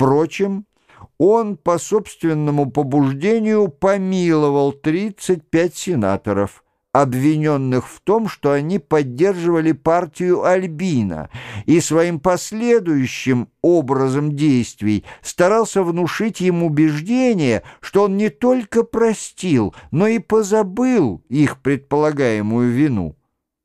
Впрочем, он по собственному побуждению помиловал 35 сенаторов – обвиненных в том, что они поддерживали партию Альбина и своим последующим образом действий старался внушить им убеждение, что он не только простил, но и позабыл их предполагаемую вину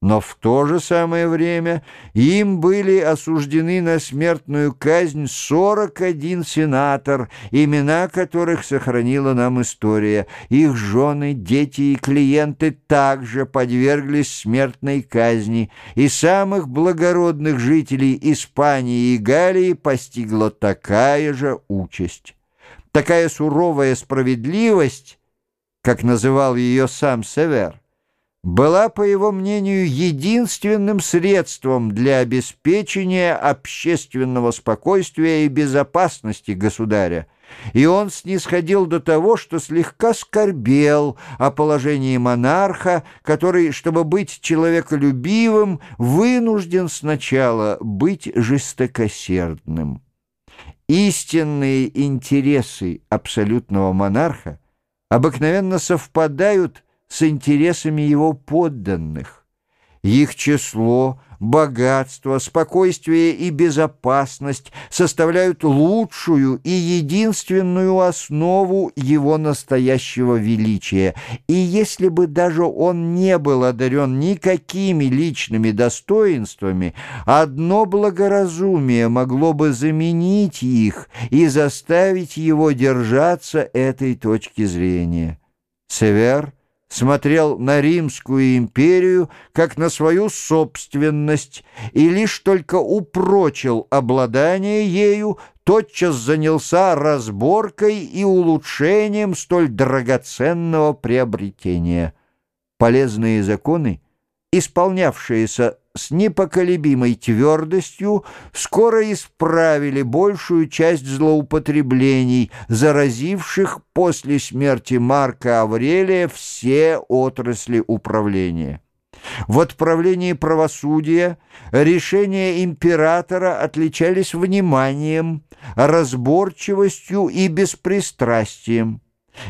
но в то же самое время им были осуждены на смертную казнь 41 сенатор, имена которых сохранила нам история. Их жены, дети и клиенты также подверглись смертной казни, и самых благородных жителей Испании и Галлии постигла такая же участь. Такая суровая справедливость, как называл ее сам Север, была, по его мнению, единственным средством для обеспечения общественного спокойствия и безопасности государя, и он снисходил до того, что слегка скорбел о положении монарха, который, чтобы быть человеколюбивым, вынужден сначала быть жестокосердным. Истинные интересы абсолютного монарха обыкновенно совпадают с интересами его подданных. Их число, богатство, спокойствие и безопасность составляют лучшую и единственную основу его настоящего величия. И если бы даже он не был одарен никакими личными достоинствами, одно благоразумие могло бы заменить их и заставить его держаться этой точки зрения. Север — смотрел на Римскую империю как на свою собственность и лишь только упрочил обладание ею, тотчас занялся разборкой и улучшением столь драгоценного приобретения. Полезные законы, исполнявшиеся с непоколебимой твердостью скоро исправили большую часть злоупотреблений, заразивших после смерти Марка Аврелия все отрасли управления. В отправлении правосудия решения императора отличались вниманием, разборчивостью и беспристрастием.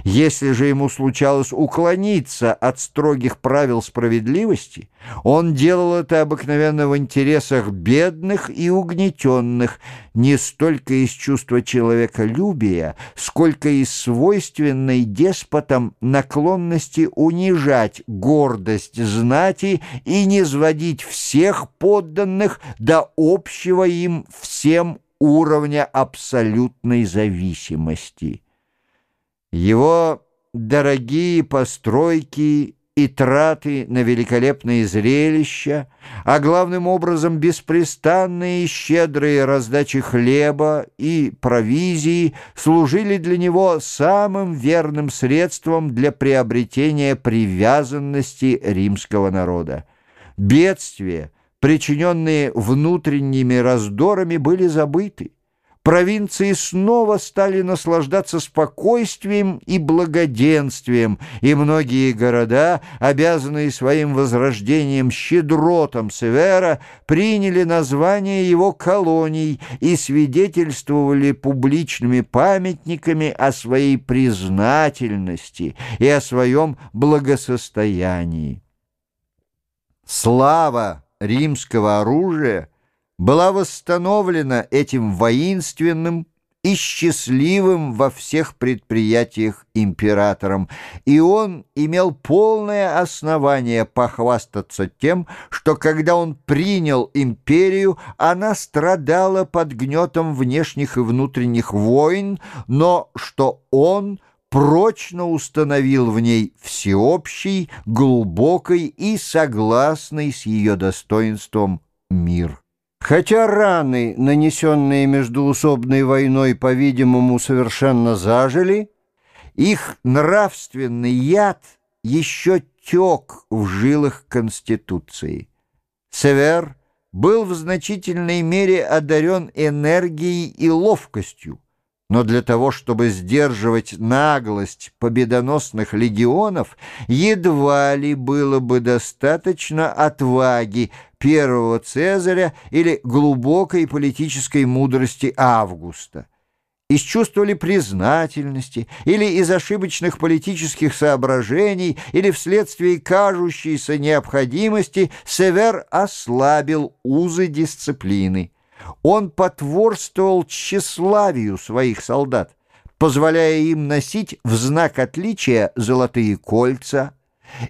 Если же ему случалось уклониться от строгих правил справедливости, он делал это обыкновенно в интересах бедных и угнетенных, не столько из чувства человеколюбия, сколько из свойственной деспотам наклонности унижать гордость знати и не сводить всех подданных до общего им всем уровня абсолютной зависимости. Его дорогие постройки и траты на великолепные зрелища, а главным образом беспрестанные и щедрые раздачи хлеба и провизии служили для него самым верным средством для приобретения привязанности римского народа. Бедствия, причиненные внутренними раздорами, были забыты провинции снова стали наслаждаться спокойствием и благоденствием, и многие города, обязанные своим возрождением щедротом Севера, приняли название его колоний и свидетельствовали публичными памятниками о своей признательности и о своем благосостоянии. Слава римского оружия — была восстановлена этим воинственным и счастливым во всех предприятиях императором, и он имел полное основание похвастаться тем, что когда он принял империю, она страдала под гнетом внешних и внутренних войн, но что он прочно установил в ней всеобщий, глубокий и согласный с ее достоинством мир. Хотя раны, нанесенные междуусобной войной, по-видимому, совершенно зажили, их нравственный яд еще тек в жилах Конституции. Север был в значительной мере одарен энергией и ловкостью, но для того, чтобы сдерживать наглость победоносных легионов, едва ли было бы достаточно отваги первого Цезаря или глубокой политической мудрости Августа. из чувства ли признательности, или из ошибочных политических соображений, или вследствие кажущейся необходимости, Север ослабил узы дисциплины. Он потворствовал тщеславию своих солдат, позволяя им носить в знак отличия золотые кольца,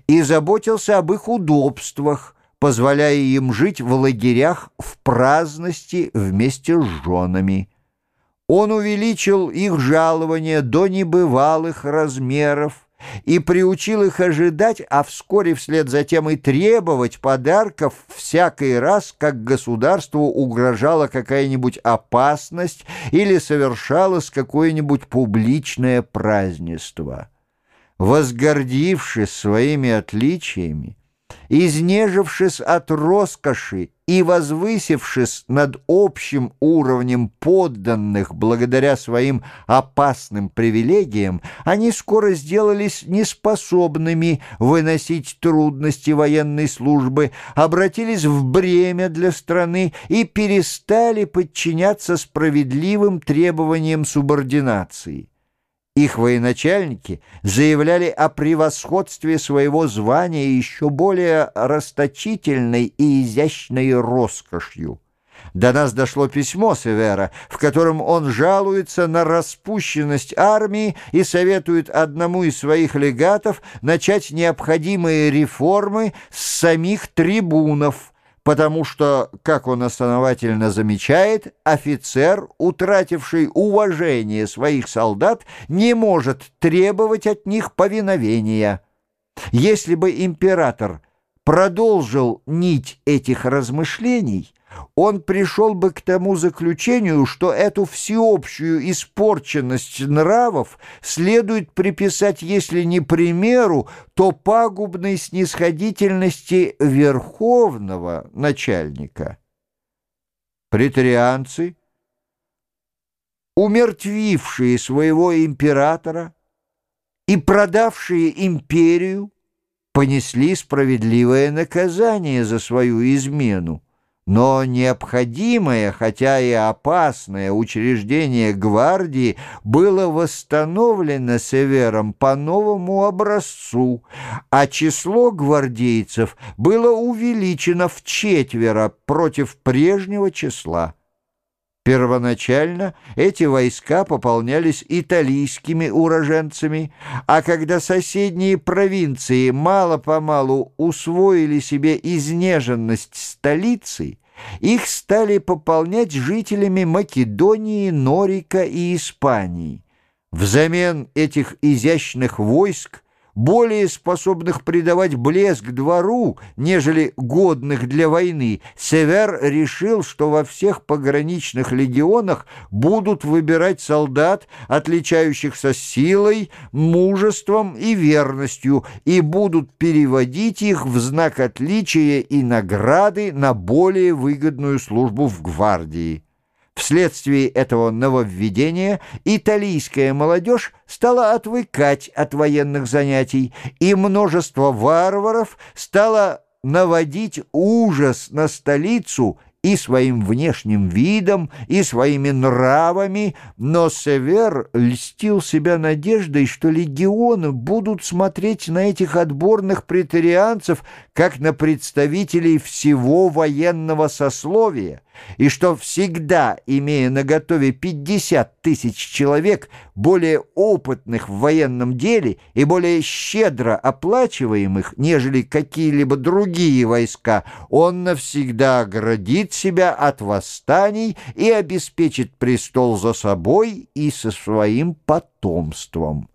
и заботился об их удобствах, позволяя им жить в лагерях в праздности вместе с женами. Он увеличил их жалование до небывалых размеров и приучил их ожидать, а вскоре вслед за тем и требовать подарков всякий раз, как государству угрожала какая-нибудь опасность или совершалось какое-нибудь публичное празднество. Возгордившись своими отличиями, изнежившись от роскоши и возвысившись над общим уровнем подданных благодаря своим опасным привилегиям, они скоро сделались неспособными выносить трудности военной службы, обратились в бремя для страны и перестали подчиняться справедливым требованиям субординации. Их военачальники заявляли о превосходстве своего звания еще более расточительной и изящной роскошью. До нас дошло письмо Севера, в котором он жалуется на распущенность армии и советует одному из своих легатов начать необходимые реформы с самих трибунов – потому что, как он основательно замечает, офицер, утративший уважение своих солдат, не может требовать от них повиновения. Если бы император продолжил нить этих размышлений, он пришел бы к тому заключению, что эту всеобщую испорченность нравов следует приписать, если не примеру, то пагубной снисходительности верховного начальника. Претарианцы, умертвившие своего императора и продавшие империю, понесли справедливое наказание за свою измену но необходимое, хотя и опасное учреждение гвардии было восстановлено Севером по новому образцу, а число гвардейцев было увеличено в четверо против прежнего числа. Первоначально эти войска пополнялись италийскими уроженцами, а когда соседние провинции мало-помалу усвоили себе изнеженность столицы, их стали пополнять жителями Македонии, Норика и Испании. Взамен этих изящных войск более способных придавать блеск двору, нежели годных для войны, Север решил, что во всех пограничных легионах будут выбирать солдат, отличающихся силой, мужеством и верностью, и будут переводить их в знак отличия и награды на более выгодную службу в гвардии. Вследствие этого нововведения итальянская молодежь стала отвыкать от военных занятий, и множество варваров стало наводить ужас на столицу и своим внешним видом, и своими нравами, но Север льстил себя надеждой, что легионы будут смотреть на этих отборных претарианцев как на представителей всего военного сословия, и что всегда, имея на готове 50 тысяч человек, более опытных в военном деле и более щедро оплачиваемых, нежели какие-либо другие войска, он навсегда оградит себя от восстаний и обеспечит престол за собой и со своим потомством.